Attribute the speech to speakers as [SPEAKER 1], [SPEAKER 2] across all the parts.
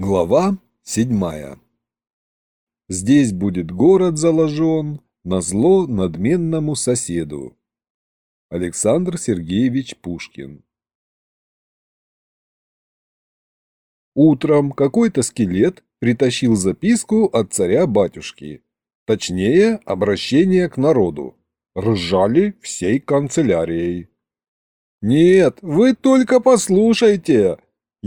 [SPEAKER 1] Глава седьмая. Здесь будет город заложен, на зло надменному соседу. Александр Сергеевич Пушкин. Утром какой-то скелет притащил записку от царя-батюшки. Точнее, обращение к народу. Ржали всей канцелярией. «Нет, вы только послушайте!»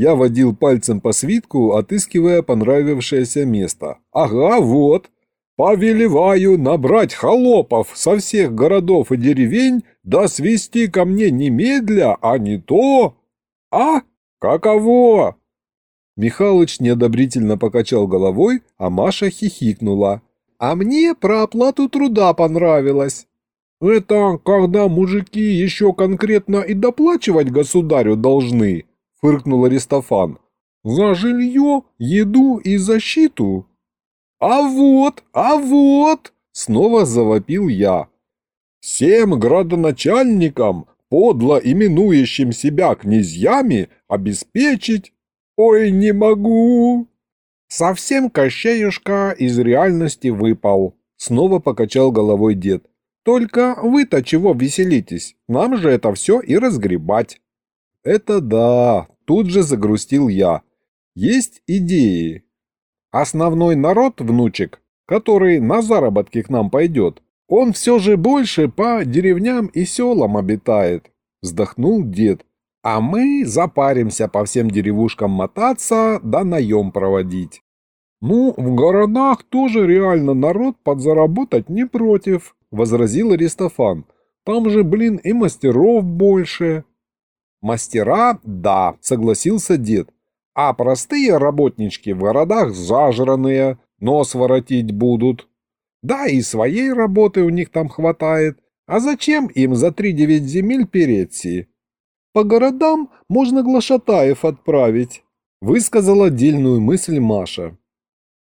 [SPEAKER 1] Я водил пальцем по свитку, отыскивая понравившееся место. «Ага, вот. Повелеваю набрать холопов со всех городов и деревень, да свести ко мне немедля, а не то... А? Каково?» Михалыч неодобрительно покачал головой, а Маша хихикнула. «А мне про оплату труда понравилось». «Это когда мужики еще конкретно и доплачивать государю должны?» – фыркнул Аристофан. «За жилье, еду и защиту». «А вот, а вот!» – снова завопил я. «Всем градоначальникам, подло именующим себя князьями, обеспечить...» «Ой, не могу!» «Совсем Кощеюшка из реальности выпал», – снова покачал головой дед. «Только вы-то чего веселитесь? Нам же это все и разгребать». «Это да, Тут же загрустил я. Есть идеи. Основной народ, внучек, который на заработки к нам пойдет, он все же больше по деревням и селам обитает, вздохнул дед. А мы запаримся по всем деревушкам мотаться, да наем проводить. Ну, в городах тоже реально народ подзаработать не против, возразил Аристофан. Там же, блин, и мастеров больше, Мастера – да, согласился дед. А простые работнички в городах зажранные, нос воротить будут. Да, и своей работы у них там хватает. А зачем им за три девять земель переться? По городам можно глашатаев отправить, высказала отдельную мысль Маша.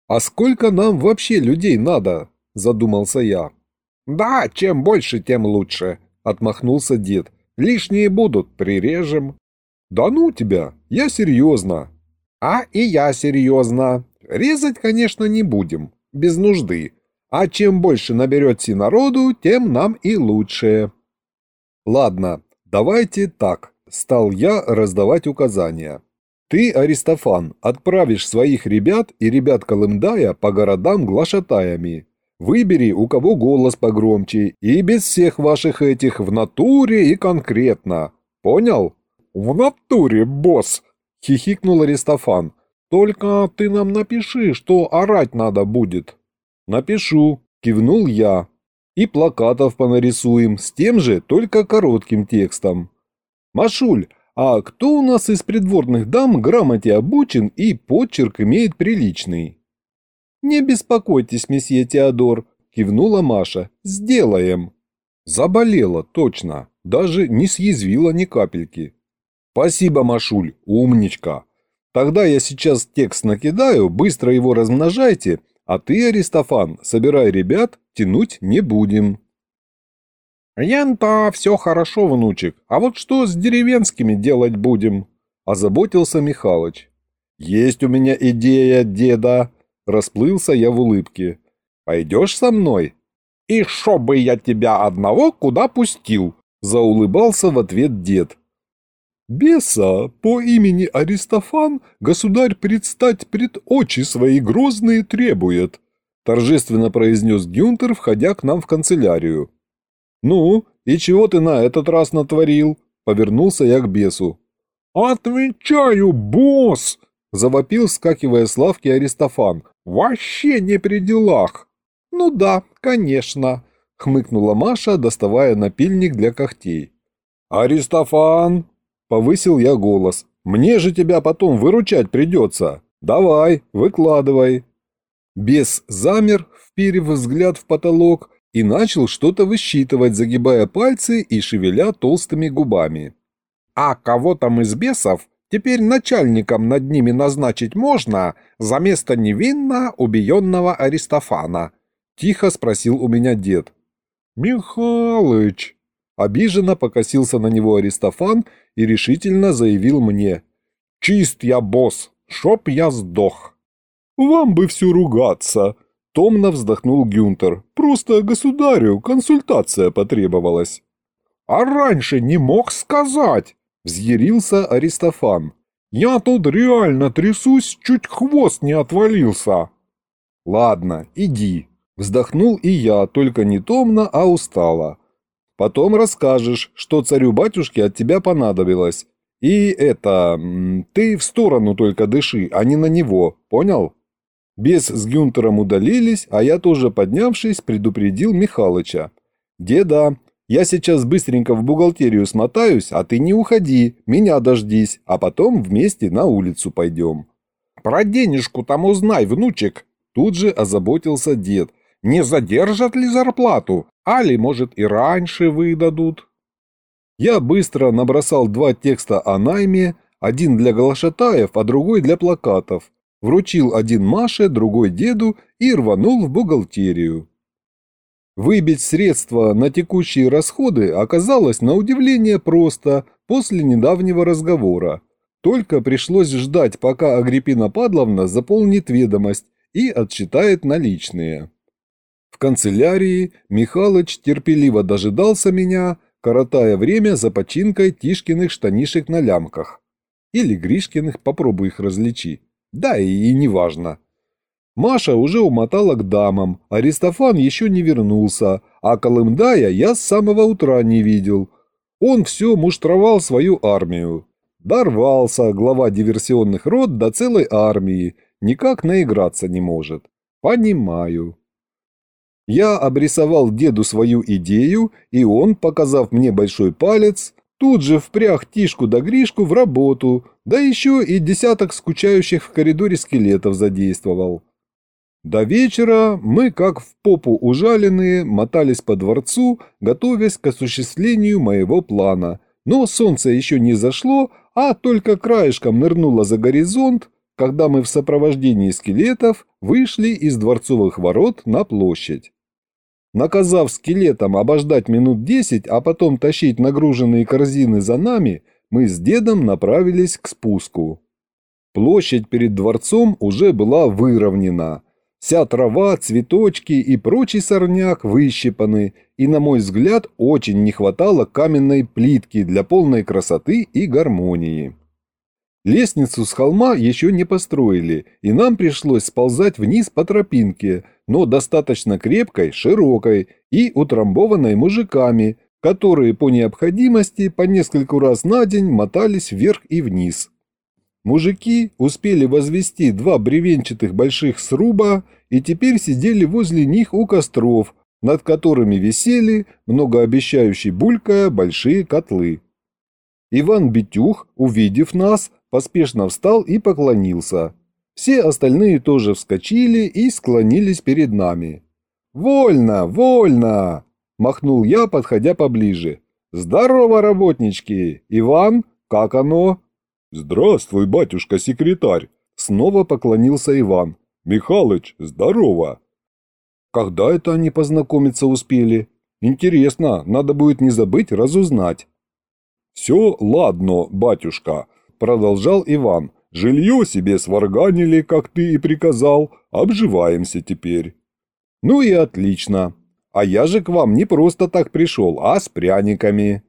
[SPEAKER 1] А сколько нам вообще людей надо? Задумался я. Да, чем больше, тем лучше, отмахнулся дед. Лишние будут, прирежем. Да ну тебя, я серьезно. А и я серьезно. Резать, конечно, не будем, без нужды. А чем больше наберете народу, тем нам и лучше. Ладно, давайте так, стал я раздавать указания. Ты, Аристофан, отправишь своих ребят и ребят Колымдая по городам глашатаями. Выбери, у кого голос погромче, и без всех ваших этих в натуре и конкретно. Понял? В натуре, босс! Хихикнул Аристофан. Только ты нам напиши, что орать надо будет. Напишу, кивнул я. И плакатов понарисуем с тем же, только коротким текстом. Машуль, а кто у нас из придворных дам грамоте обучен и почерк имеет приличный? «Не беспокойтесь, месье Теодор», – кивнула Маша. «Сделаем». Заболела, точно. Даже не съязвила ни капельки. «Спасибо, Машуль, умничка. Тогда я сейчас текст накидаю, быстро его размножайте, а ты, Аристофан, собирай ребят, тянуть не будем». «Ян-то все хорошо, внучек, а вот что с деревенскими делать будем?» – озаботился Михалыч. «Есть у меня идея, деда», Расплылся я в улыбке. «Пойдешь со мной?» «И шо бы я тебя одного куда пустил?» Заулыбался в ответ дед. «Беса по имени Аристофан государь предстать пред очи свои грозные требует», торжественно произнес Гюнтер, входя к нам в канцелярию. «Ну, и чего ты на этот раз натворил?» Повернулся я к бесу. «Отвечаю, босс!» Завопил, скакивая с лавки Аристофан. Вообще не при делах. Ну да, конечно, хмыкнула Маша, доставая напильник для когтей. Аристофан, повысил я голос. Мне же тебя потом выручать придется. Давай, выкладывай. Бес замер, вперев взгляд в потолок, и начал что-то высчитывать, загибая пальцы и шевеля толстыми губами. «А кого там из бесов Теперь начальником над ними назначить можно за место невинно убиенного Аристофана?» — тихо спросил у меня дед. «Михалыч!» Обиженно покосился на него Аристофан и решительно заявил мне. «Чист я, босс! Шоп я сдох». «Вам бы все ругаться», — томно вздохнул Гюнтер. «Просто государю консультация потребовалась». «А раньше не мог сказать», — взъярился Аристофан. «Я тут реально трясусь, чуть хвост не отвалился». «Ладно, иди», — вздохнул и я, только не томно, а устало. «Потом расскажешь, что царю-батюшке от тебя понадобилось. И это, ты в сторону только дыши, а не на него, понял?» Бес с Гюнтером удалились, а я тоже, поднявшись, предупредил Михалыча. «Деда, я сейчас быстренько в бухгалтерию смотаюсь, а ты не уходи, меня дождись, а потом вместе на улицу пойдем». «Про денежку там узнай, внучек!» Тут же озаботился дед. «Не задержат ли зарплату? Али, может, и раньше выдадут?» Я быстро набросал два текста о найме, один для глашатаев, а другой для плакатов, вручил один Маше, другой деду и рванул в бухгалтерию. Выбить средства на текущие расходы оказалось на удивление просто после недавнего разговора. Только пришлось ждать, пока Агриппина Падловна заполнит ведомость и отсчитает наличные. В канцелярии Михалыч терпеливо дожидался меня, коротая время за починкой Тишкиных штанишек на лямках. Или Гришкиных, попробуй их различи. Да и неважно. Маша уже умотала к дамам, Аристофан еще не вернулся, а Колымдая я с самого утра не видел. Он все муштровал свою армию. Дорвался глава диверсионных рот до целой армии, никак наиграться не может. Понимаю. Я обрисовал деду свою идею, и он, показав мне большой палец, Тут же впряг Тишку да Гришку в работу, да еще и десяток скучающих в коридоре скелетов задействовал. До вечера мы, как в попу ужаленные, мотались по дворцу, готовясь к осуществлению моего плана. Но солнце еще не зашло, а только краешком нырнуло за горизонт, когда мы в сопровождении скелетов вышли из дворцовых ворот на площадь. Наказав скелетам обождать минут десять, а потом тащить нагруженные корзины за нами, мы с дедом направились к спуску. Площадь перед дворцом уже была выровнена. Вся трава, цветочки и прочий сорняк выщипаны, и, на мой взгляд, очень не хватало каменной плитки для полной красоты и гармонии. Лестницу с холма еще не построили, и нам пришлось сползать вниз по тропинке, но достаточно крепкой, широкой и утрамбованной мужиками, которые по необходимости по нескольку раз на день мотались вверх и вниз. Мужики успели возвести два бревенчатых больших сруба и теперь сидели возле них у костров, над которыми висели, многообещающие булькая, большие котлы. Иван Битюх, увидев нас, поспешно встал и поклонился. Все остальные тоже вскочили и склонились перед нами. «Вольно, вольно!» – махнул я, подходя поближе. «Здорово, работнички! Иван, как оно?» «Здравствуй, батюшка-секретарь!» – снова поклонился Иван. «Михалыч, здорово!» «Когда это они познакомиться успели? Интересно, надо будет не забыть разузнать». «Все ладно, батюшка», продолжал Иван. «Жилье себе сварганили, как ты и приказал, обживаемся теперь». «Ну и отлично. А я же к вам не просто так пришел, а с пряниками».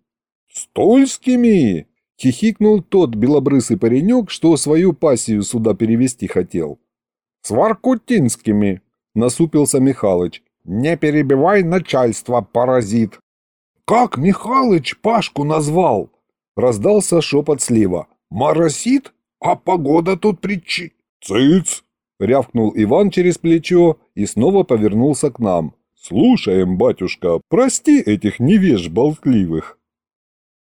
[SPEAKER 1] «С тульскими?» – хихикнул тот белобрысый паренек, что свою пассию сюда перевести хотел. «С воркутинскими», – насупился Михалыч. «Не перебивай начальство, паразит!» «Как Михалыч Пашку назвал?» – раздался шепот слева. Моросит? А погода тут причи...» «Цыц!» — рявкнул Иван через плечо и снова повернулся к нам. «Слушаем, батюшка, прости этих невеж болтливых».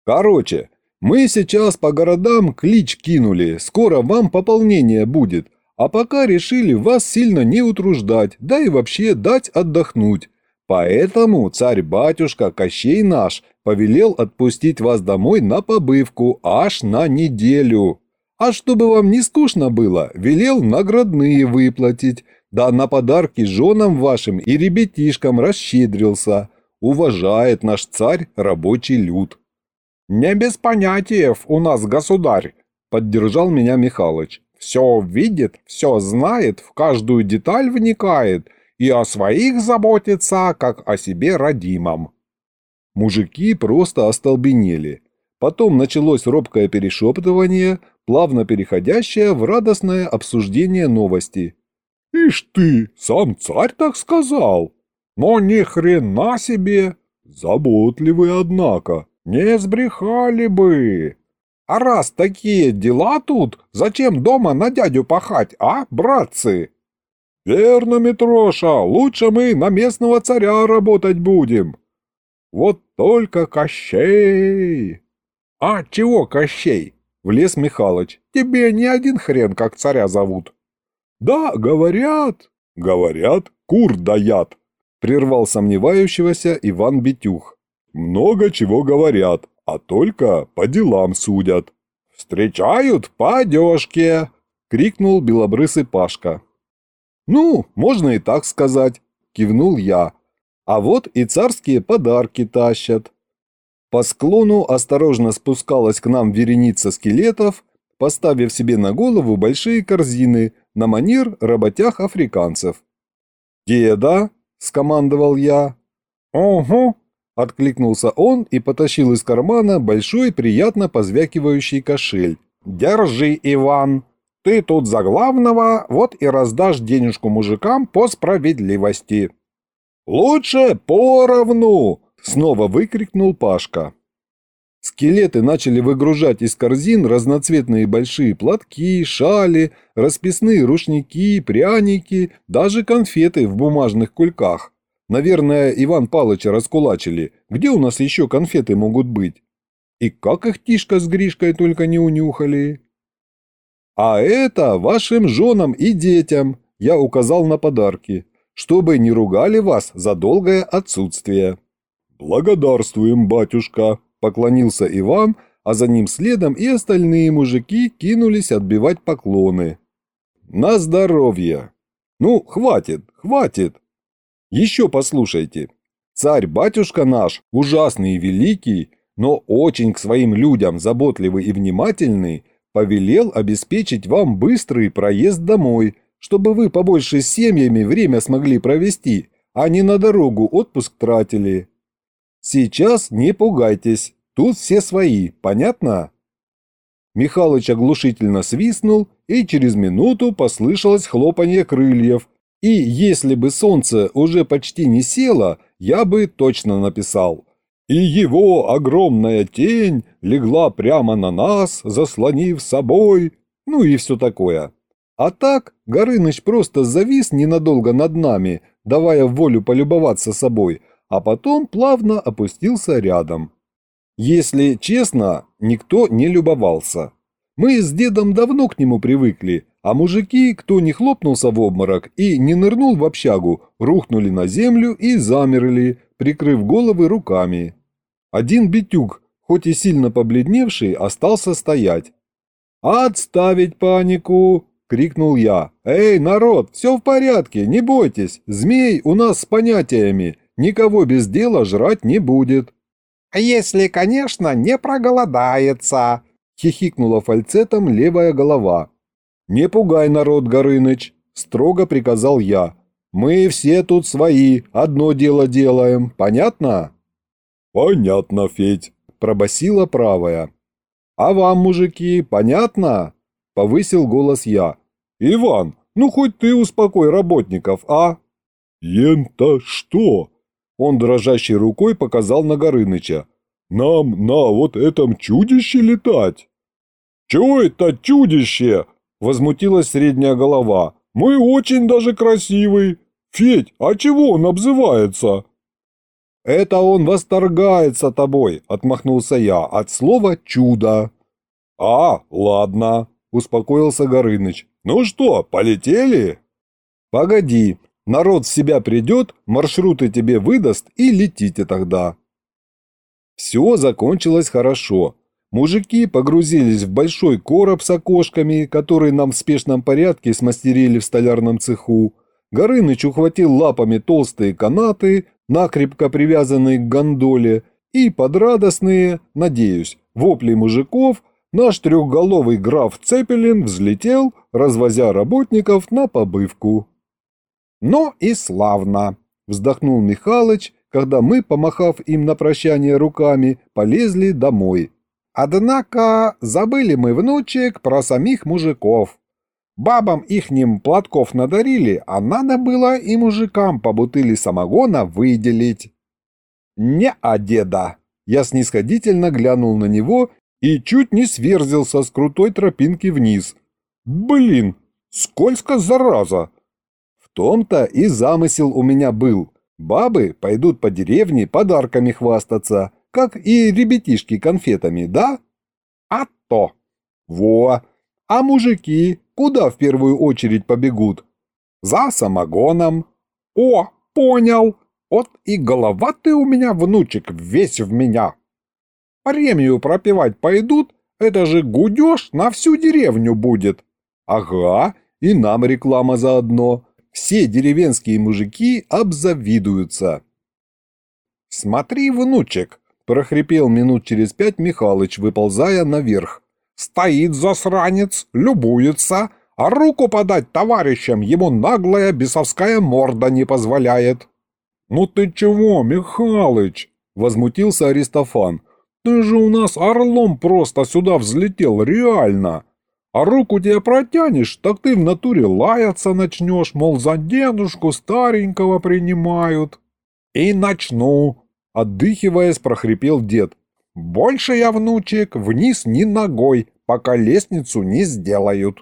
[SPEAKER 1] «Короче, мы сейчас по городам клич кинули, скоро вам пополнение будет, а пока решили вас сильно не утруждать, да и вообще дать отдохнуть. Поэтому царь-батюшка Кощей наш повелел отпустить вас домой на побывку аж на неделю. А чтобы вам не скучно было, велел наградные выплатить, да на подарки женам вашим и ребятишкам расщедрился. Уважает наш царь рабочий люд». «Не без понятиев у нас, государь», — поддержал меня Михалыч.
[SPEAKER 2] все видит, все знает, в каждую деталь вникает и о своих заботится, как о себе родимом.
[SPEAKER 1] Мужики просто остолбенели. Потом началось робкое перешептывание, плавно переходящее в радостное обсуждение новости.
[SPEAKER 2] «Ишь ты, сам царь так сказал! Но ни хрена себе! Заботливый, однако, не сбрехали бы! А раз такие дела тут, зачем дома на дядю пахать, а, братцы?» «Верно, Митроша, лучше мы на местного царя работать будем!» «Вот только Кощей!» «А чего Кощей?» — влез Михалыч. «Тебе не один хрен как царя зовут».
[SPEAKER 1] «Да, говорят». «Говорят, кур даят», — прервал сомневающегося Иван Битюх. «Много чего говорят, а только по делам судят».
[SPEAKER 2] «Встречают по одежке!» — крикнул белобрысый Пашка.
[SPEAKER 1] «Ну, можно и так сказать», — кивнул я. «А вот и царские подарки тащат». По склону осторожно спускалась к нам вереница скелетов, поставив себе на голову большие корзины на манер работях африканцев. «Деда!» – скомандовал я.
[SPEAKER 2] «Ого!»
[SPEAKER 1] – откликнулся он и потащил из кармана большой приятно позвякивающий кошель.
[SPEAKER 2] «Держи, Иван! Ты тут за главного, вот и раздашь денежку мужикам по справедливости!»
[SPEAKER 1] «Лучше поровну!» Снова выкрикнул Пашка. Скелеты начали выгружать из корзин разноцветные большие платки, шали, расписные рушники, пряники, даже конфеты в бумажных кульках. Наверное, Иван Палыча раскулачили. Где у нас еще конфеты могут быть? И как их Тишка с Гришкой только не унюхали. А это вашим женам и детям, я указал на подарки, чтобы не ругали вас за долгое отсутствие. «Благодарствуем, батюшка!» – поклонился Иван, а за ним следом и остальные мужики кинулись отбивать поклоны. «На здоровье!» «Ну, хватит, хватит!» «Еще послушайте. Царь-батюшка наш, ужасный и великий, но очень к своим людям заботливый и внимательный, повелел обеспечить вам быстрый проезд домой, чтобы вы побольше с семьями время смогли провести, а не на дорогу отпуск тратили. Сейчас не пугайтесь, тут все свои, понятно?» Михалыч оглушительно свистнул, и через минуту послышалось хлопанье крыльев, и если бы солнце уже почти не село, я бы точно написал. И его огромная тень легла прямо на нас, заслонив собой, ну и все такое. А так Горыныч просто завис ненадолго над нами, давая волю полюбоваться собой – а потом плавно опустился рядом. Если честно, никто не любовался. Мы с дедом давно к нему привыкли, а мужики, кто не хлопнулся в обморок и не нырнул в общагу, рухнули на землю и замерли, прикрыв головы руками. Один битюк, хоть и сильно побледневший, остался стоять. «Отставить панику!» — крикнул я. «Эй, народ, все в порядке, не бойтесь, змей у нас с понятиями, никого без дела жрать не будет».
[SPEAKER 2] «Если, конечно, не проголодается», — хихикнула фальцетом левая голова.
[SPEAKER 1] «Не пугай народ, Горыныч», — строго приказал я. «Мы все тут свои, одно дело делаем, понятно?» «Понятно, Федь», — пробасила правая. «А вам, мужики, понятно?» — повысил голос я. «Иван, ну хоть ты успокой работников, а?» «Ен-то что?» Он дрожащей рукой показал на Горыныча. «Нам на вот этом чудище летать!» «Чего это чудище?» – возмутилась средняя голова. «Мы очень даже красивый. Федь, а чего он обзывается?» «Это он восторгается тобой», – отмахнулся я, от слова «чудо». «А, ладно», – успокоился Горыныч. «Ну что, полетели?» «Погоди, Народ в себя придет, маршруты тебе выдаст и летите тогда. Все закончилось хорошо. Мужики погрузились в большой короб с окошками, который нам в спешном порядке смастерили в столярном цеху. Горыныч ухватил лапами толстые канаты, накрепко привязанные к гондоле, и под радостные, надеюсь, вопли мужиков наш трехголовый граф Цепелин взлетел, развозя работников на побывку.
[SPEAKER 2] «Ну и славно!» – вздохнул Михалыч, когда мы, помахав им на прощание руками, полезли домой. «Однако забыли мы, внучек, про самих мужиков. Бабам ихним платков надарили, а надо было и мужикам по бутыли самогона выделить».
[SPEAKER 1] «Не, а деда!» Я снисходительно глянул на него и чуть не сверзился с крутой тропинки вниз. «Блин, скользко, зараза!» В том-то и замысел у меня был. Бабы пойдут по деревне подарками хвастаться, как и ребятишки конфетами, да? А то! Во! А мужики куда в первую очередь побегут? За самогоном. О, понял! Вот и голова ты у меня, внучек, весь в меня. Премию пропивать пойдут, это же гудеж на всю деревню будет. Ага, и нам реклама заодно. Все деревенские мужики обзавидуются. Смотри, внучек, прохрипел минут через пять Михалыч, выползая наверх. Стоит засранец, любуется, а руку подать товарищам ему наглая бесовская морда не позволяет. «Ну ты чего, Михалыч?» – возмутился Аристофан. «Ты же у нас орлом просто сюда взлетел, реально. А руку тебе протянешь, так ты в натуре лаяться начнешь, мол, за дедушку старенького принимают». «И начну», – отдыхиваясь, прохрипел дед. «Больше я, внучек, вниз ни ногой, пока лестницу не сделают».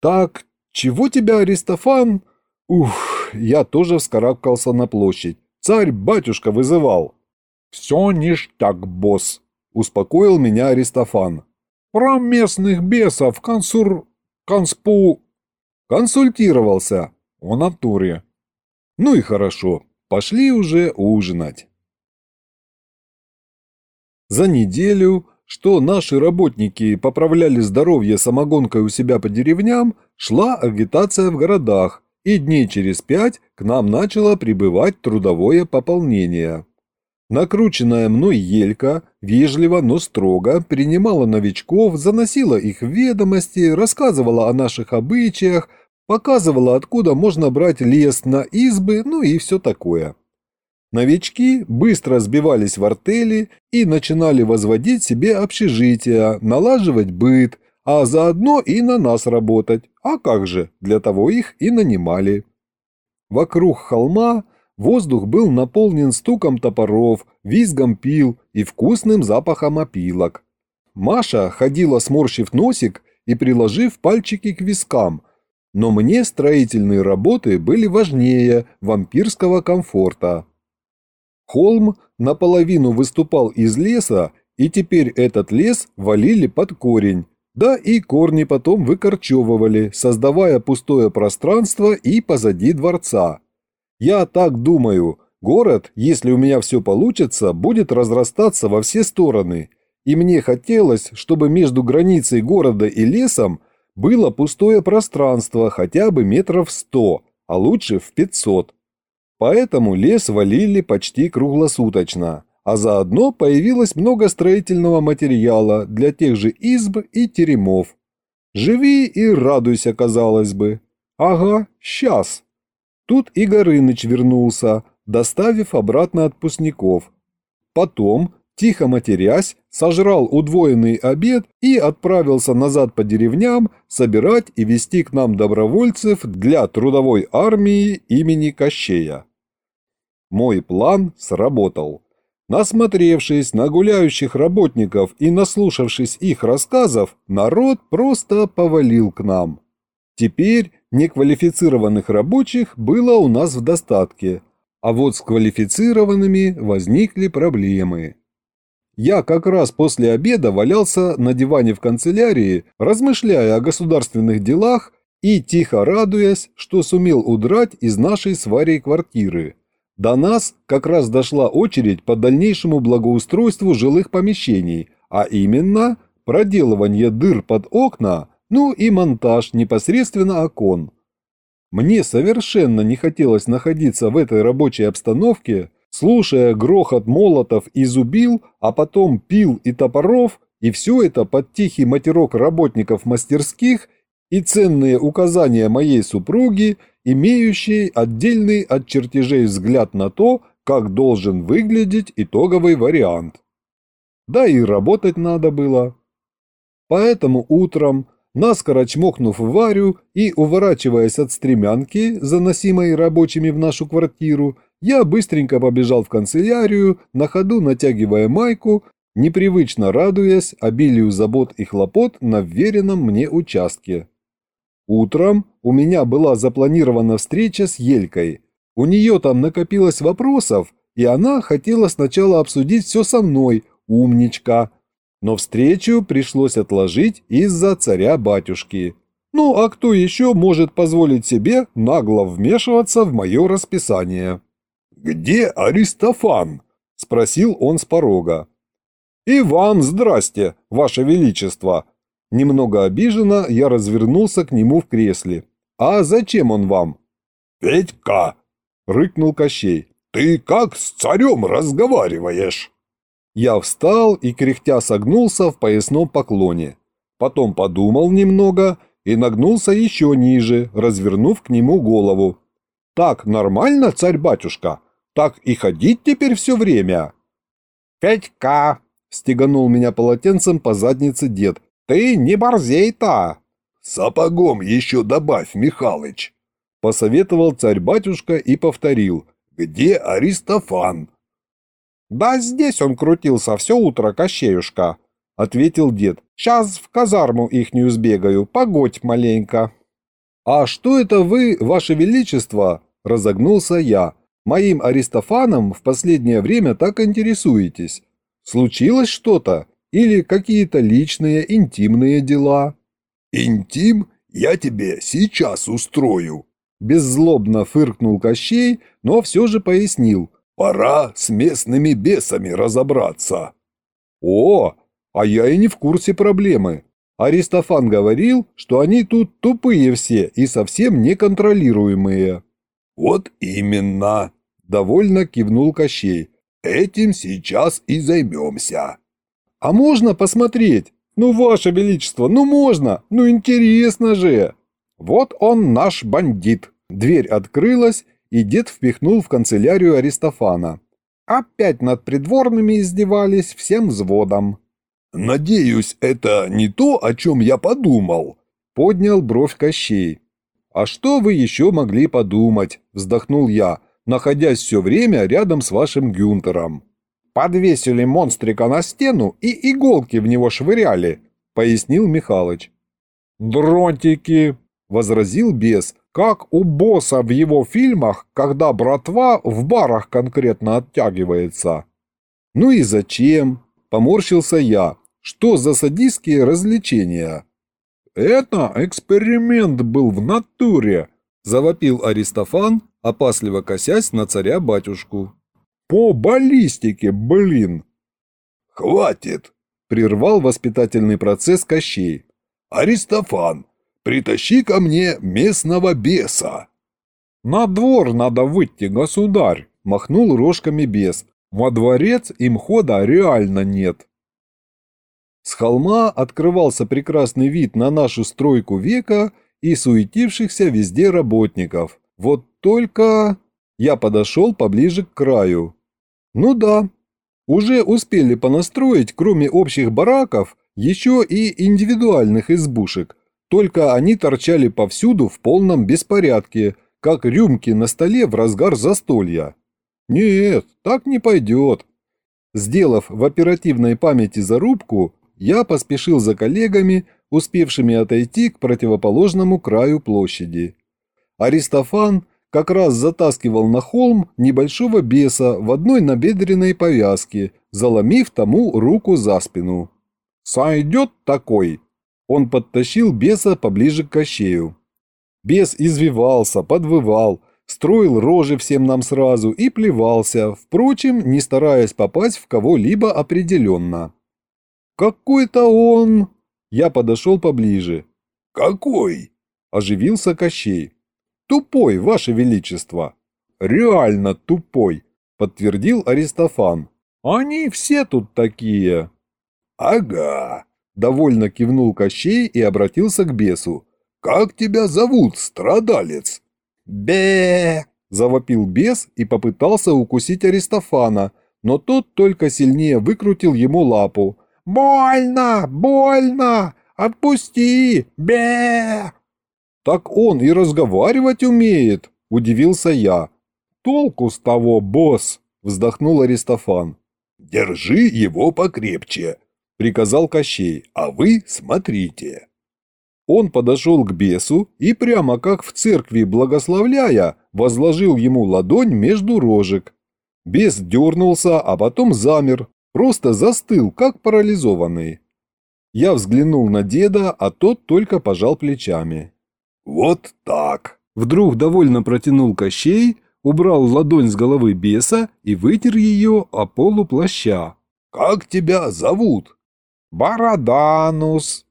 [SPEAKER 1] «Так, чего тебя, Аристофан?» Ух, я тоже вскарабкался на площадь. Царь-батюшка вызывал. «Все ништяк, босс», — успокоил меня Аристофан. «Про местных бесов консур... конспу...» «Консультировался. О натуре». «Ну и хорошо. Пошли уже ужинать». За неделю, что наши работники поправляли здоровье самогонкой у себя по деревням, шла агитация в городах, и дней через пять к нам начало прибывать трудовое пополнение. Накрученная мной елька вежливо, но строго принимала новичков, заносила их в ведомости, рассказывала о наших обычаях, показывала, откуда можно брать лес на избы, ну и все такое. Новички быстро сбивались в артели и начинали возводить себе общежития, налаживать быт, а заодно и на нас работать. А как же, для того их и нанимали. Вокруг холма воздух был наполнен стуком топоров, визгом пил и вкусным запахом опилок. Маша ходила, сморщив носик и приложив пальчики к вискам, но мне строительные работы были важнее вампирского комфорта. Холм наполовину выступал из леса, и теперь этот лес валили под корень, да и корни потом выкорчевывали, создавая пустое пространство и позади дворца. Я так думаю, город, если у меня все получится, будет разрастаться во все стороны. И мне хотелось, чтобы между границей города и лесом было пустое пространство хотя бы метров сто, а лучше в пятьсот. Поэтому лес валили почти круглосуточно а заодно появилось много строительного материала для тех же изб и теремов. Живи и радуйся, казалось бы. Ага, сейчас. Тут и Горыныч вернулся, доставив обратно отпускников. Потом, тихо матерясь, сожрал удвоенный обед и отправился назад по деревням собирать и вести к нам добровольцев для трудовой армии имени Кощея. Мой план сработал. Насмотревшись на гуляющих работников и наслушавшись их рассказов, народ просто повалил к нам. Теперь неквалифицированных рабочих было у нас в достатке, а вот с квалифицированными возникли проблемы. Я как раз после обеда валялся на диване в канцелярии, размышляя о государственных делах и тихо радуясь, что сумел удрать из нашей с квартиры. До нас как раз дошла очередь по дальнейшему благоустройству жилых помещений, а именно проделывание дыр под окна, ну и монтаж непосредственно окон. Мне совершенно не хотелось находиться в этой рабочей обстановке, слушая грохот молотов и зубил, а потом пил и топоров, И все это под тихий матерок работников мастерских и ценные указания моей супруги, имеющей отдельный от чертежей взгляд на то, как должен выглядеть итоговый вариант. Да и работать надо было. Поэтому утром, наскоро чмокнув Варю и уворачиваясь от стремянки, заносимой рабочими в нашу квартиру, я быстренько побежал в канцелярию, на ходу натягивая майку, непривычно радуясь обилию забот и хлопот на вверенном мне участке. Утром у меня была запланирована встреча с Елькой. У нее там накопилось вопросов, и она хотела сначала обсудить все со мной, умничка. Но встречу пришлось отложить из-за царя-батюшки. Ну а кто еще может позволить себе нагло вмешиваться в мое расписание?
[SPEAKER 2] «Где Аристофан?» – спросил он с порога.
[SPEAKER 1] «И вам здрасте, ваше величество!» Немного обиженно я развернулся к нему в кресле. «А зачем он вам?»
[SPEAKER 2] «Петька!» – рыкнул Кощей. «Ты как с царем разговариваешь?»
[SPEAKER 1] Я встал и кряхтя согнулся в поясном поклоне. Потом подумал немного и нагнулся еще ниже, развернув к нему голову. «Так нормально, царь-батюшка? Так и ходить теперь все время?»
[SPEAKER 3] «Петька!» – стеганул меня полотенцем по заднице дед. «Ты не борзей-то!»
[SPEAKER 2] «Сапогом еще добавь, Михалыч!»
[SPEAKER 1] – посоветовал царь-батюшка и повторил.
[SPEAKER 2] «Где Аристофан?»
[SPEAKER 3] «Да здесь он крутился все утро, Кощеюшка», — ответил дед. «Сейчас в казарму ихнюю сбегаю, погодь маленько».
[SPEAKER 1] «А что это вы, ваше величество?» — разогнулся я. «Моим Аристофаном в последнее время так интересуетесь. Случилось что-то? Или какие-то личные, интимные дела?»
[SPEAKER 2] «Интим я тебе сейчас устрою», —
[SPEAKER 1] беззлобно фыркнул Кощей, но все же пояснил.
[SPEAKER 2] Пора с местными бесами разобраться.
[SPEAKER 1] О, а я и не в курсе проблемы. Аристофан говорил, что они тут тупые все и совсем неконтролируемые.
[SPEAKER 2] Вот именно,
[SPEAKER 1] довольно кивнул Кощей.
[SPEAKER 2] Этим сейчас и займемся.
[SPEAKER 1] А можно посмотреть? Ну, ваше величество, ну можно, ну интересно же. Вот он наш бандит. Дверь открылась, и дед впихнул в канцелярию Аристофана. Опять над придворными издевались всем взводом.
[SPEAKER 2] «Надеюсь, это не то, о чем я подумал», —
[SPEAKER 1] поднял бровь Кощей. «А что вы еще могли подумать?» — вздохнул я, находясь все время рядом с вашим Гюнтером. «Подвесили монстрика на стену и иголки в него швыряли», — пояснил Михалыч. «Дротики», — возразил бес, как у босса в его фильмах, когда братва в барах конкретно оттягивается. Ну и зачем? Поморщился я. Что за садистские развлечения? Это эксперимент был в натуре, завопил Аристофан, опасливо косясь на царя-батюшку. По баллистике, блин!
[SPEAKER 2] Хватит!
[SPEAKER 1] Прервал воспитательный процесс Кощей.
[SPEAKER 2] Аристофан, Притащи ко мне местного беса!»
[SPEAKER 1] «На двор надо выйти, государь!» – махнул рожками бес. «Во дворец им хода реально нет!» С холма открывался прекрасный вид на нашу стройку века и суетившихся везде работников. Вот только... Я подошел поближе к краю. Ну да, уже успели понастроить, кроме общих бараков, еще и индивидуальных избушек – только они торчали повсюду в полном беспорядке, как рюмки на столе в разгар застолья. Нет, так не пойдет. Сделав в оперативной памяти зарубку, я поспешил за коллегами, успевшими отойти к противоположному краю площади. Аристофан как раз затаскивал на холм небольшого беса в одной набедренной повязке, заломив тому руку за спину. «Сойдет такой?» Он подтащил беса поближе к кощею. Бес извивался, подвывал, строил рожи всем нам сразу и плевался, впрочем, не стараясь попасть в кого-либо определенно. «Какой-то он...» Я подошел поближе.
[SPEAKER 2] «Какой?»
[SPEAKER 1] – оживился Кощей. «Тупой, ваше величество!» «Реально тупой!» – подтвердил Аристофан. «Они все тут такие!» Ага, довольно кивнул Кощей и обратился к бесу. Как тебя зовут, страдалец?
[SPEAKER 3] Бе! завопил бес и попытался укусить Аристофана, но тот только сильнее выкрутил ему лапу. «Больно! Больно! Отпусти! Бе!» «Так он и разговаривать умеет!» – удивился я. «Толку с того, босс!» – вздохнул Аристофан.
[SPEAKER 1] «Держи его покрепче!» – приказал Кощей, – «а вы смотрите!»
[SPEAKER 3] Он подошел к бесу и прямо как в церкви благословляя, возложил ему ладонь между рожек. Бес дернулся, а потом замер, просто застыл, как парализованный. Я взглянул на деда, а тот только пожал плечами.
[SPEAKER 1] «Вот так!»
[SPEAKER 2] Вдруг довольно протянул Кощей, убрал ладонь с головы беса и вытер ее о полу плаща.
[SPEAKER 1] «Как тебя зовут?»
[SPEAKER 3] «Бороданус»,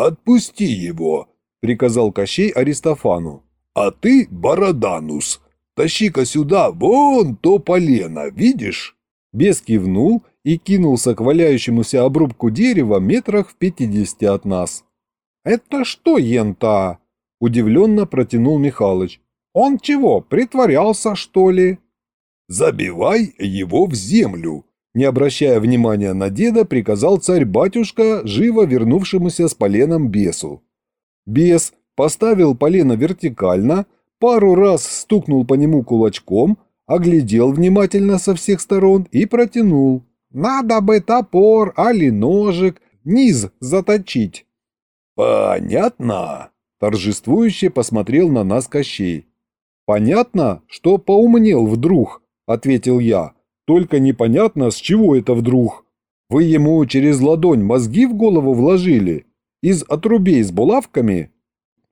[SPEAKER 1] «Отпусти его!» – приказал Кощей Аристофану. «А ты, Бороданус, тащи-ка сюда вон то полено, видишь?»
[SPEAKER 3] Бес кивнул и кинулся к валяющемуся обрубку дерева метрах в пятидесяти от нас. «Это что, ента?» – удивленно протянул Михалыч. «Он чего, притворялся, что ли?»
[SPEAKER 1] «Забивай его в землю!»
[SPEAKER 3] Не обращая внимания на деда, приказал царь-батюшка, живо вернувшемуся с поленом бесу. Бес поставил полено вертикально, пару раз стукнул по нему кулачком, оглядел внимательно со всех сторон и протянул. «Надо бы топор, али ножик, низ заточить».
[SPEAKER 1] «Понятно?» – торжествующе посмотрел на нас Кощей.
[SPEAKER 3] «Понятно, что поумнел вдруг», – ответил я. Только непонятно, с чего это вдруг. Вы ему через ладонь мозги в голову вложили? Из отрубей с булавками?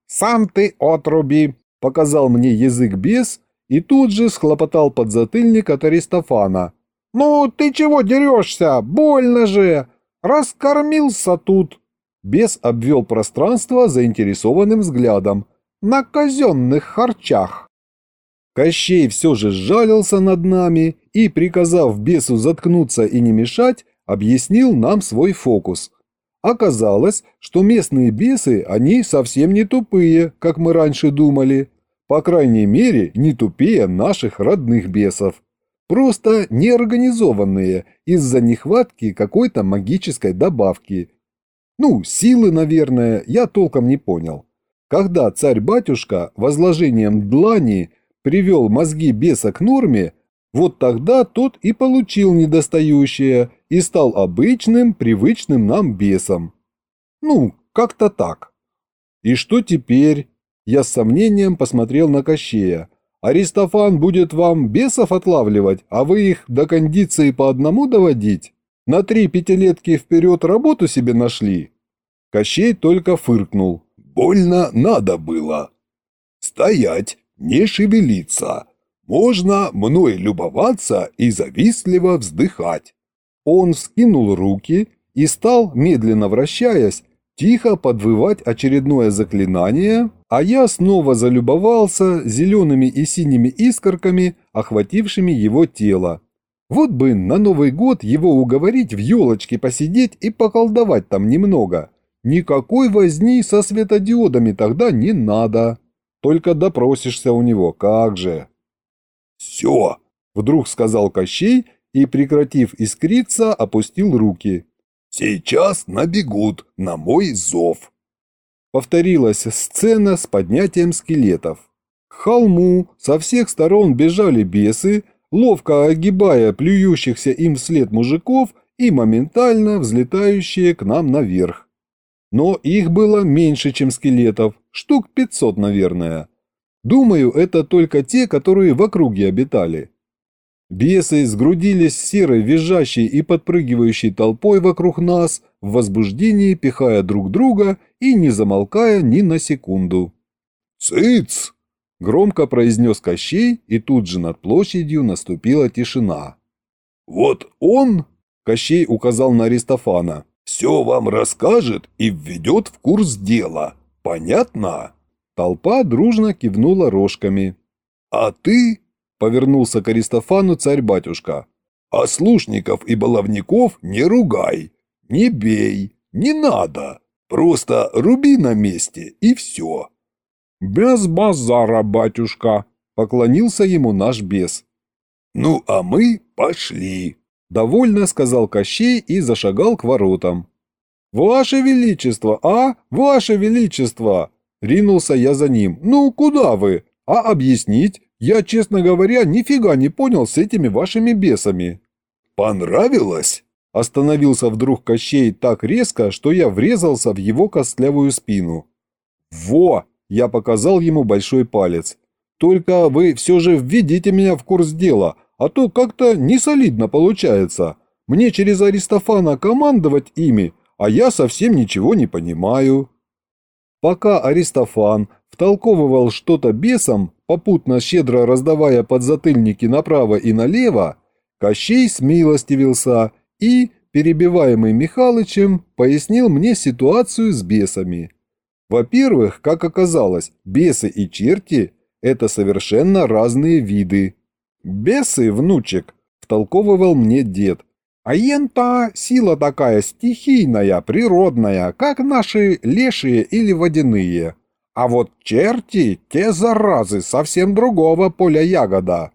[SPEAKER 3] Сам ты отруби, показал мне язык бес и тут же схлопотал подзатыльник от Аристофана. «Ну, ты чего дерешься? Больно же! Раскормился тут!» Бес обвел пространство заинтересованным взглядом. «На казенных харчах!» Кощей все же сжалился над нами и, приказав бесу заткнуться и не мешать, объяснил нам свой фокус. Оказалось, что местные бесы, они совсем не тупые, как мы раньше думали. По крайней мере, не тупее наших родных бесов. Просто неорганизованные из-за нехватки какой-то магической добавки. Ну, силы, наверное, я толком не понял. Когда царь-батюшка возложением длани привел мозги беса к норме, вот тогда тот и получил недостающее и стал обычным, привычным нам бесом. Ну, как-то так. И что теперь? Я с сомнением посмотрел на Кощея. Аристофан будет вам бесов отлавливать, а вы их до кондиции по одному доводить? На три пятилетки вперед работу себе нашли?» Кощей только фыркнул.
[SPEAKER 1] «Больно надо было!» «Стоять! не шевелиться. Можно мной любоваться и завистливо вздыхать.
[SPEAKER 3] Он вскинул руки и стал, медленно вращаясь, тихо подвывать очередное заклинание, а я снова залюбовался зелеными и синими искорками, охватившими его тело. Вот бы на Новый год его уговорить в елочке посидеть и поколдовать там немного. Никакой возни со светодиодами тогда не надо. Только допросишься у него, как же.
[SPEAKER 1] «Все!» – вдруг сказал Кощей и, прекратив искриться, опустил руки. «Сейчас набегут на мой зов!»
[SPEAKER 3] Повторилась сцена с поднятием скелетов. К холму со всех сторон бежали бесы, ловко огибая плюющихся им вслед мужиков и моментально взлетающие к нам наверх. Но их было меньше, чем скелетов, штук 500, наверное. Думаю, это только те, которые в округе обитали. Бесы сгрудились серой, визжащей и подпрыгивающей толпой вокруг нас, в возбуждении пихая друг друга и не замолкая ни на секунду.
[SPEAKER 1] «Цыц!»
[SPEAKER 3] – громко произнес Кощей, и тут же над площадью наступила тишина.
[SPEAKER 1] «Вот он!»
[SPEAKER 3] – Кощей указал на Аристофана
[SPEAKER 1] все вам расскажет и введет в курс дела. Понятно?»
[SPEAKER 3] Толпа дружно кивнула рожками.
[SPEAKER 1] «А ты?»
[SPEAKER 3] — повернулся к Аристофану царь-батюшка.
[SPEAKER 1] «А слушников и баловников не ругай.
[SPEAKER 2] Не бей, не надо. Просто руби на месте и все.
[SPEAKER 3] Без базара, батюшка, поклонился ему наш бес.
[SPEAKER 2] Ну, а мы пошли.
[SPEAKER 3] Довольно сказал Кощей и зашагал к воротам. «Ваше Величество! А, Ваше Величество!» Ринулся я за ним. «Ну, куда вы? А объяснить? Я, честно говоря, нифига не понял с этими вашими бесами».
[SPEAKER 2] «Понравилось?»
[SPEAKER 3] Остановился вдруг Кощей так резко, что я врезался в его костлявую спину. «Во!» – я показал ему большой палец. «Только вы все же введите меня в курс дела, а то как-то несолидно получается. Мне через Аристофана командовать ими, а я совсем ничего не понимаю». Пока Аристофан втолковывал что-то бесам, попутно щедро раздавая подзатыльники направо и налево, Кощей смилостивился и, перебиваемый Михалычем, пояснил мне ситуацию с бесами. Во-первых, как оказалось, бесы и черти – это совершенно разные виды. «Бесы, внучек», – втолковывал мне дед, а ента сила такая стихийная, природная, как наши лешие или водяные. А вот черти, те заразы, совсем другого поля ягода.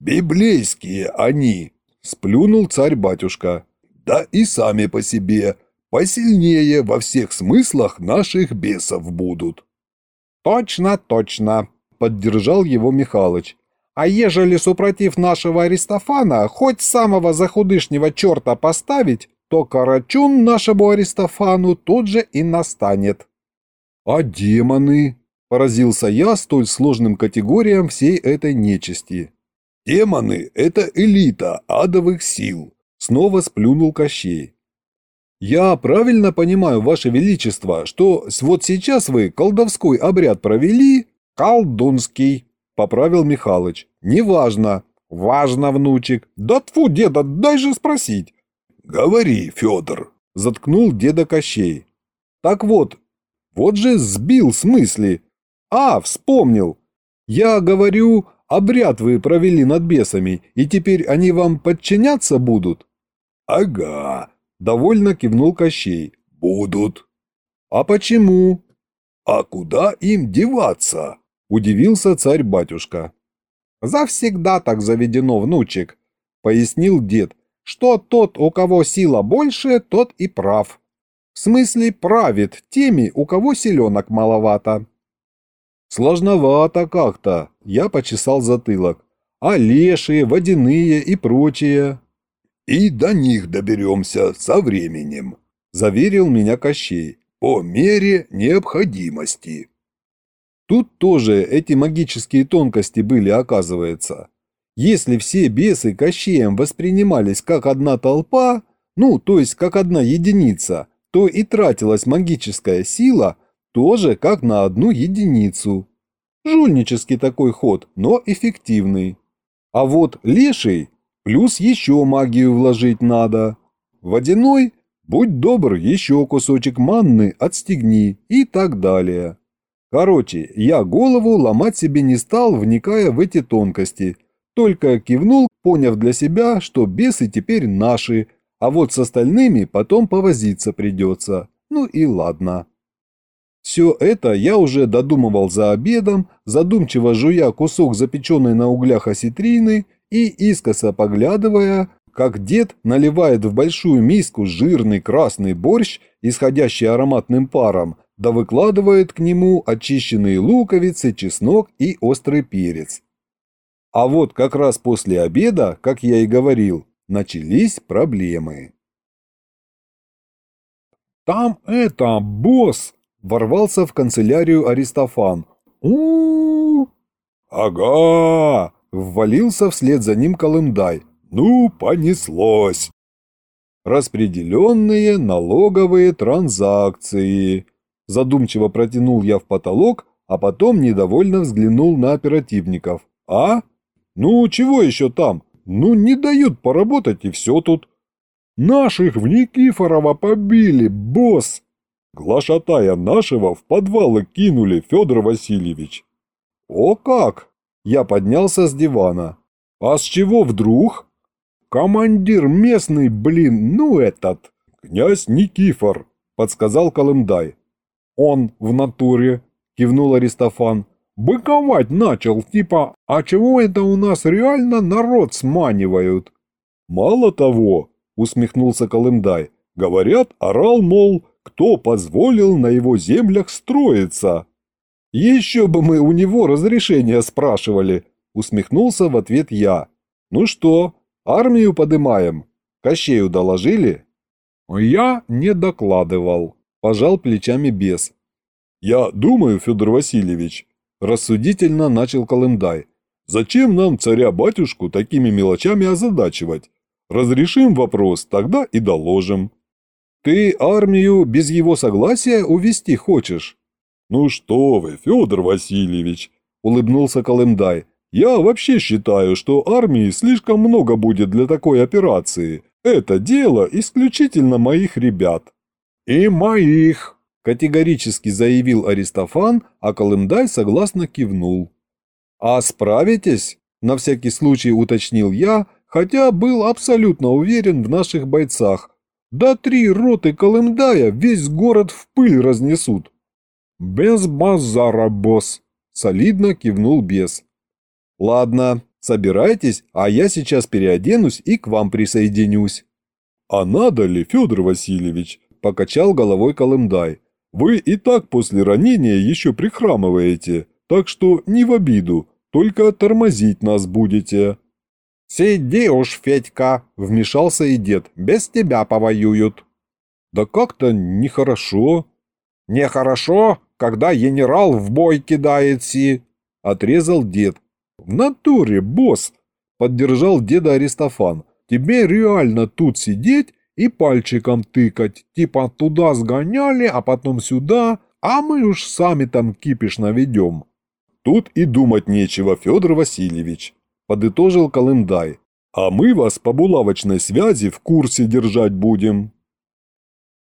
[SPEAKER 2] «Библейские они!» – сплюнул царь-батюшка. «Да и сами по себе, посильнее во всех смыслах наших бесов будут».
[SPEAKER 3] «Точно, точно!» – поддержал его Михалыч. А ежели супротив нашего Аристофана хоть самого захудышнего черта поставить, то Карачун нашему Аристофану тут же и настанет. А демоны? Поразился я столь сложным категориям всей этой нечисти.
[SPEAKER 2] Демоны – это элита адовых сил,
[SPEAKER 3] снова сплюнул Кощей. «Я правильно понимаю, Ваше Величество, что вот сейчас вы колдовской обряд провели?» «Колдунский», — поправил Михалыч. «Неважно». «Важно, внучек». «Да тфу, деда, дай же спросить».
[SPEAKER 2] «Говори, Федор», —
[SPEAKER 3] заткнул деда Кощей. «Так вот, вот же сбил с мысли. А, вспомнил. Я говорю, обряд вы провели над бесами, и теперь они вам подчиняться будут?»
[SPEAKER 2] «Ага», —
[SPEAKER 3] довольно кивнул Кощей.
[SPEAKER 2] «Будут».
[SPEAKER 3] «А почему?»
[SPEAKER 2] «А куда им деваться?»
[SPEAKER 3] – удивился царь-батюшка. «Завсегда так заведено, внучек», — пояснил дед, «что тот, у кого сила больше, тот и прав. В смысле правит теми, у кого селенок маловато». «Сложновато как-то», — я почесал затылок. «А лешие, водяные и прочее?»
[SPEAKER 2] «И до них доберемся со временем», —
[SPEAKER 3] заверил меня Кощей.
[SPEAKER 2] «По мере необходимости».
[SPEAKER 3] Тут тоже эти магические тонкости были, оказывается. Если все бесы Кощеем воспринимались как одна толпа, ну, то есть как одна единица, то и тратилась магическая сила тоже как на одну единицу. Жульнический такой ход, но эффективный. А вот леший, плюс еще магию вложить надо. Водяной, будь добр, еще кусочек манны отстегни и так далее. Короче, я голову ломать себе не стал, вникая в эти тонкости. Только кивнул, поняв для себя, что бесы теперь наши, а вот с остальными потом повозиться придется. Ну и ладно. Все это я уже додумывал за обедом, задумчиво жуя кусок запеченной на углях осетрины и искоса поглядывая, как дед наливает в большую миску жирный красный борщ, исходящий ароматным паром, да выкладывает к нему очищенные луковицы, чеснок и острый перец. А вот как раз после обеда, как я и говорил, начались проблемы. «Там это, босс!» – ворвался в канцелярию Аристофан. у,
[SPEAKER 2] «Ага!»
[SPEAKER 3] – ввалился вслед за ним Колымдай.
[SPEAKER 2] «Ну, понеслось!»
[SPEAKER 3] Распределенные налоговые транзакции – Задумчиво протянул я в потолок, а потом недовольно взглянул на оперативников. «А? Ну, чего еще там? Ну, не дают поработать, и все тут». «Наших в Никифорова побили, босс!» «Глашатая нашего в подвалы кинули, Федор Васильевич». «О как!» Я поднялся с дивана. «А с чего вдруг?» «Командир местный, блин, ну этот,
[SPEAKER 2] «Князь Никифор», — подсказал Колымдай.
[SPEAKER 3] «Он в натуре», — кивнул Аристофан. «Быковать начал, типа, а чего это у нас реально народ сманивают?»
[SPEAKER 2] «Мало того», — усмехнулся Колымдай, — «говорят, орал, мол, кто позволил на его землях строиться?»
[SPEAKER 3] «Еще бы мы у него разрешения спрашивали», — усмехнулся в ответ я. «Ну что, армию подымаем? Кощею доложили?» «Я не докладывал», – пожал плечами бес.
[SPEAKER 2] «Я думаю, Федор Васильевич», – рассудительно начал Колымдай, «зачем нам царя-батюшку такими мелочами озадачивать? Разрешим вопрос, тогда и доложим».
[SPEAKER 3] «Ты армию без его согласия увести хочешь?»
[SPEAKER 2] «Ну что вы, Федор Васильевич», – улыбнулся Колымдай, «я вообще считаю, что армии слишком много будет для такой операции. Это дело исключительно моих ребят».
[SPEAKER 3] «И моих», – категорически заявил Аристофан, а Колымдай согласно кивнул. «А справитесь?» – на всякий случай уточнил я, хотя был абсолютно уверен в наших бойцах. Да три роты Колымдая весь город в пыль разнесут. «Без базара, босс», – солидно кивнул бес. «Ладно, Собирайтесь, а я сейчас переоденусь и к вам присоединюсь».
[SPEAKER 2] «А надо ли, Федор Васильевич?» – покачал головой Колымдай. «Вы и так после ранения еще прихрамываете, так что не в обиду, только тормозить нас будете».
[SPEAKER 3] «Сиди уж, Федька!» – вмешался и дед. «Без тебя повоюют».
[SPEAKER 2] «Да как-то нехорошо».
[SPEAKER 3] «Нехорошо, когда генерал в бой кидает си!» – отрезал дед. «В натуре, босс!» – поддержал деда Аристофан. «Тебе реально тут сидеть и пальчиком тыкать, типа туда сгоняли, а потом сюда, а мы уж сами там кипиш наведем».
[SPEAKER 2] «Тут и думать нечего, Федор Васильевич», – подытожил Колымдай. «А мы вас по булавочной связи в курсе держать будем».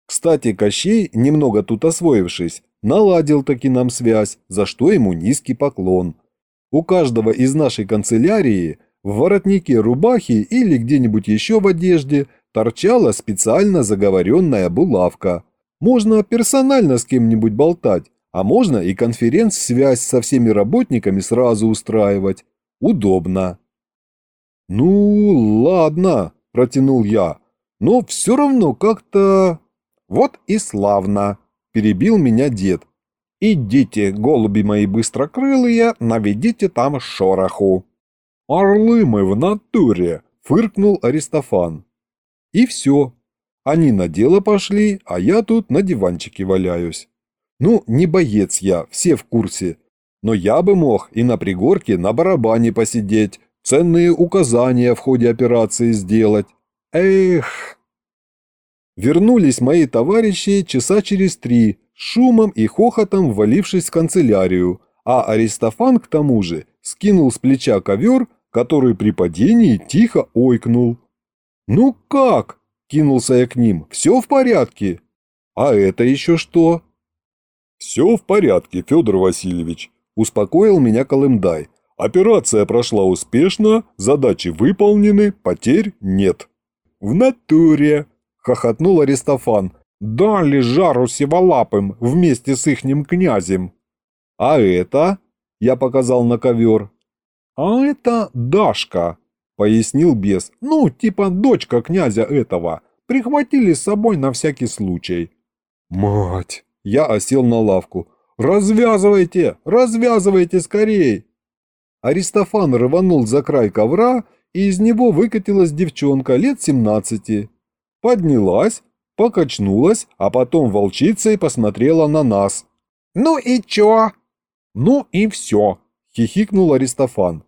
[SPEAKER 3] Кстати, Кощей, немного тут освоившись, наладил таки нам связь, за что ему низкий поклон – у каждого из нашей канцелярии в воротнике рубахи или где-нибудь еще в одежде торчала специально заговоренная булавка. Можно персонально с кем-нибудь болтать, а можно и конференц-связь со всеми работниками сразу устраивать. Удобно. «Ну, ладно», – протянул я, – «но все равно как-то...» «Вот и славно», – перебил меня дед. «Идите, голуби мои быстрокрылые, наведите там шороху». «Орлы мы в натуре!» – фыркнул Аристофан. И все. Они на дело пошли, а я тут на диванчике валяюсь. Ну, не боец я, все в курсе. Но я бы мог и на пригорке на барабане посидеть, ценные указания в ходе операции сделать. Эх! Вернулись мои товарищи часа через три, шумом и хохотом ввалившись в канцелярию, а Аристофан к тому же скинул с плеча ковер, который при падении тихо ойкнул. «Ну как?» – кинулся я к ним. «Все в порядке?» «А это еще что?»
[SPEAKER 2] «Все в порядке, Федор Васильевич», –
[SPEAKER 3] успокоил меня Колымдай.
[SPEAKER 2] «Операция прошла успешно, задачи выполнены, потерь нет».
[SPEAKER 3] «В натуре!» – хохотнул Аристофан дали жару сиволапым вместе с ихним князем. А это, я показал на ковер, а это Дашка, пояснил бес, ну, типа дочка князя этого, прихватили с собой на всякий случай. Мать, я осел на лавку. «Развязывайте! Развязывайте скорей!» Аристофан рванул за край ковра, и из него выкатилась девчонка лет семнадцати. Поднялась, покачнулась, а потом волчицей посмотрела на нас. «Ну и чё?» «Ну и всё», – хихикнул Аристофан.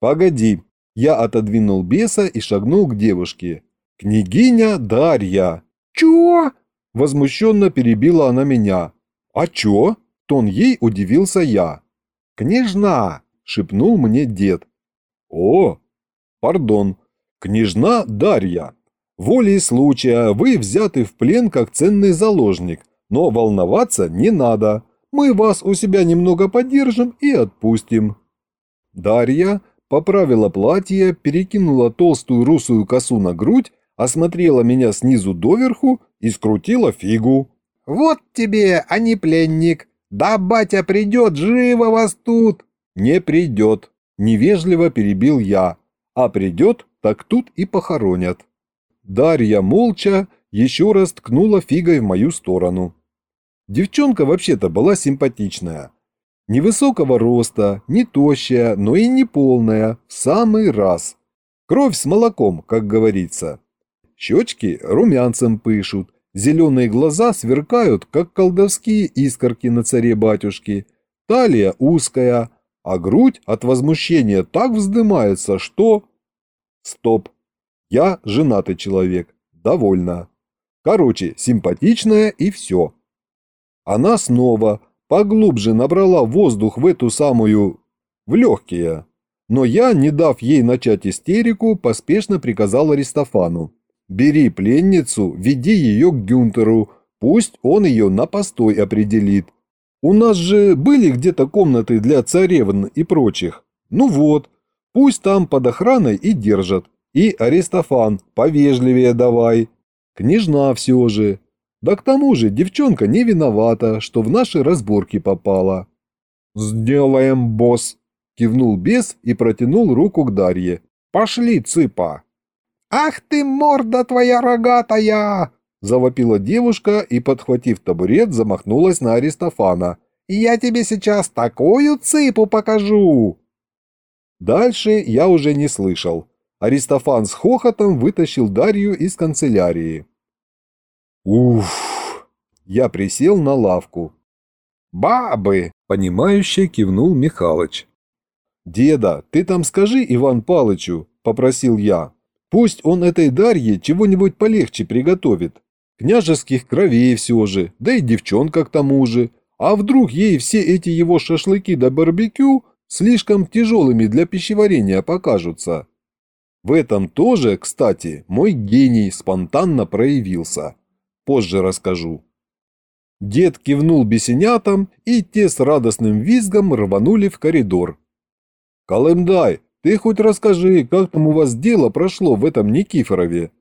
[SPEAKER 3] «Погоди», – я отодвинул беса и шагнул к девушке. «Княгиня Дарья». «Чё?» – возмущенно перебила она меня. «А чё?» – тон ей удивился я. «Княжна!» – шепнул мне дед. «О, пардон, княжна Дарья!» Волей случая вы взяты в плен как ценный заложник, но волноваться не надо. Мы вас у себя немного поддержим и отпустим». Дарья поправила платье, перекинула толстую русую косу на грудь, осмотрела меня снизу доверху и скрутила фигу.
[SPEAKER 1] «Вот тебе, а не пленник! Да батя придет, живо вас тут!»
[SPEAKER 3] «Не придет», – невежливо перебил я. «А придет, так тут и похоронят». Дарья молча еще раз ткнула фигой в мою сторону. Девчонка вообще-то была симпатичная. Невысокого роста, не тощая, но и не полная, в самый раз. Кровь с молоком, как говорится. Щечки румянцем пышут, зеленые глаза сверкают, как колдовские искорки на царе-батюшке. Талия узкая, а грудь от возмущения так вздымается, что... Стоп. Я женатый человек. Довольно. Короче, симпатичная и все. Она снова поглубже набрала воздух в эту самую... в легкие. Но я, не дав ей начать истерику, поспешно приказал Аристофану. «Бери пленницу, веди ее к Гюнтеру, пусть он ее на постой определит. У нас же были где-то комнаты для царевн и прочих. Ну вот, пусть там под охраной и держат. И Аристофан, повежливее давай. Княжна все же. Да к тому же девчонка не виновата, что в наши разборки попала.
[SPEAKER 1] «Сделаем, босс!» – кивнул бес и протянул руку к Дарье. «Пошли, цыпа!» «Ах ты, морда твоя рогатая!» – завопила девушка и, подхватив табурет, замахнулась на Аристофана. «Я тебе сейчас такую цыпу покажу!» Дальше я уже не слышал. Аристофан с хохотом вытащил Дарью из канцелярии.
[SPEAKER 3] Уф! Я присел на лавку.
[SPEAKER 1] «Бабы!» – понимающе кивнул Михалыч.
[SPEAKER 3] «Деда, ты там скажи Иван Палычу», – попросил я. «Пусть он этой Дарье чего-нибудь полегче приготовит. Княжеских кровей все же, да и девчонка к тому же. А вдруг ей все эти его шашлыки да барбекю слишком тяжелыми для пищеварения покажутся?» В этом тоже, кстати, мой гений спонтанно проявился. Позже расскажу. Дед кивнул бесенятам, и те с радостным визгом рванули в коридор. «Колымдай, ты хоть расскажи, как там у вас дело прошло в этом Никифорове?»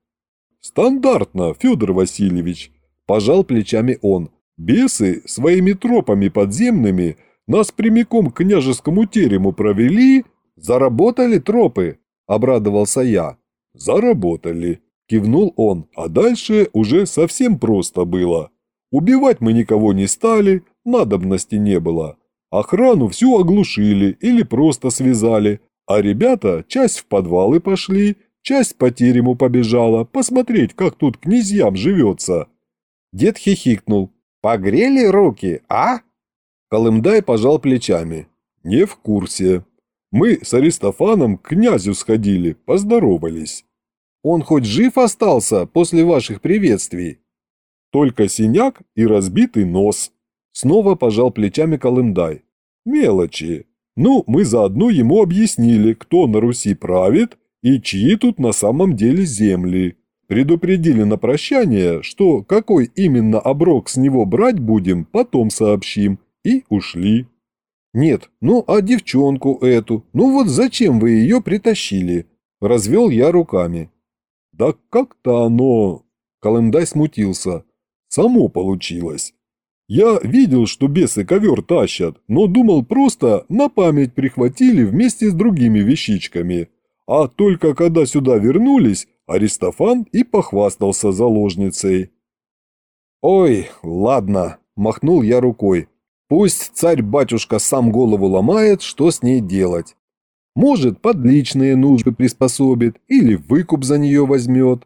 [SPEAKER 2] «Стандартно, Федор Васильевич», – пожал плечами он. «Бесы своими тропами подземными нас прямиком к княжескому терему провели,
[SPEAKER 3] заработали тропы», – обрадовался я.
[SPEAKER 2] «Заработали», – кивнул он, а дальше уже совсем просто было. Убивать мы никого не стали, надобности не было. Охрану всю оглушили или просто связали, а ребята часть в подвалы пошли, Часть по терему побежала, посмотреть, как тут князьям живется.
[SPEAKER 3] Дед хихикнул. «Погрели руки, а?» Колымдай пожал плечами.
[SPEAKER 2] «Не в курсе. Мы с Аристофаном к князю сходили, поздоровались».
[SPEAKER 3] «Он хоть жив остался после ваших приветствий?»
[SPEAKER 2] «Только синяк и разбитый нос». Снова пожал плечами Колымдай. «Мелочи. Ну, мы заодно ему объяснили, кто на Руси правит и чьи тут на самом деле земли. Предупредили на прощание, что какой именно оброк с него брать будем, потом сообщим, и ушли.
[SPEAKER 3] Нет, ну а девчонку эту, ну вот зачем вы ее притащили? Развел я руками.
[SPEAKER 2] Да как-то оно... Колымдай смутился. Само получилось. Я видел, что бесы ковер тащат, но думал просто на память прихватили вместе с другими вещичками. А только когда сюда вернулись, Аристофан и похвастался заложницей.
[SPEAKER 3] «Ой, ладно», – махнул я рукой. «Пусть царь-батюшка сам голову ломает, что с ней делать. Может, под личные нужды приспособит или выкуп за нее возьмет.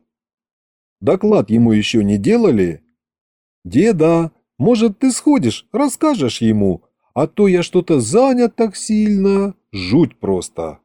[SPEAKER 3] Доклад ему еще не делали? Деда, может, ты сходишь, расскажешь ему, а то я что-то занят так сильно, жуть просто».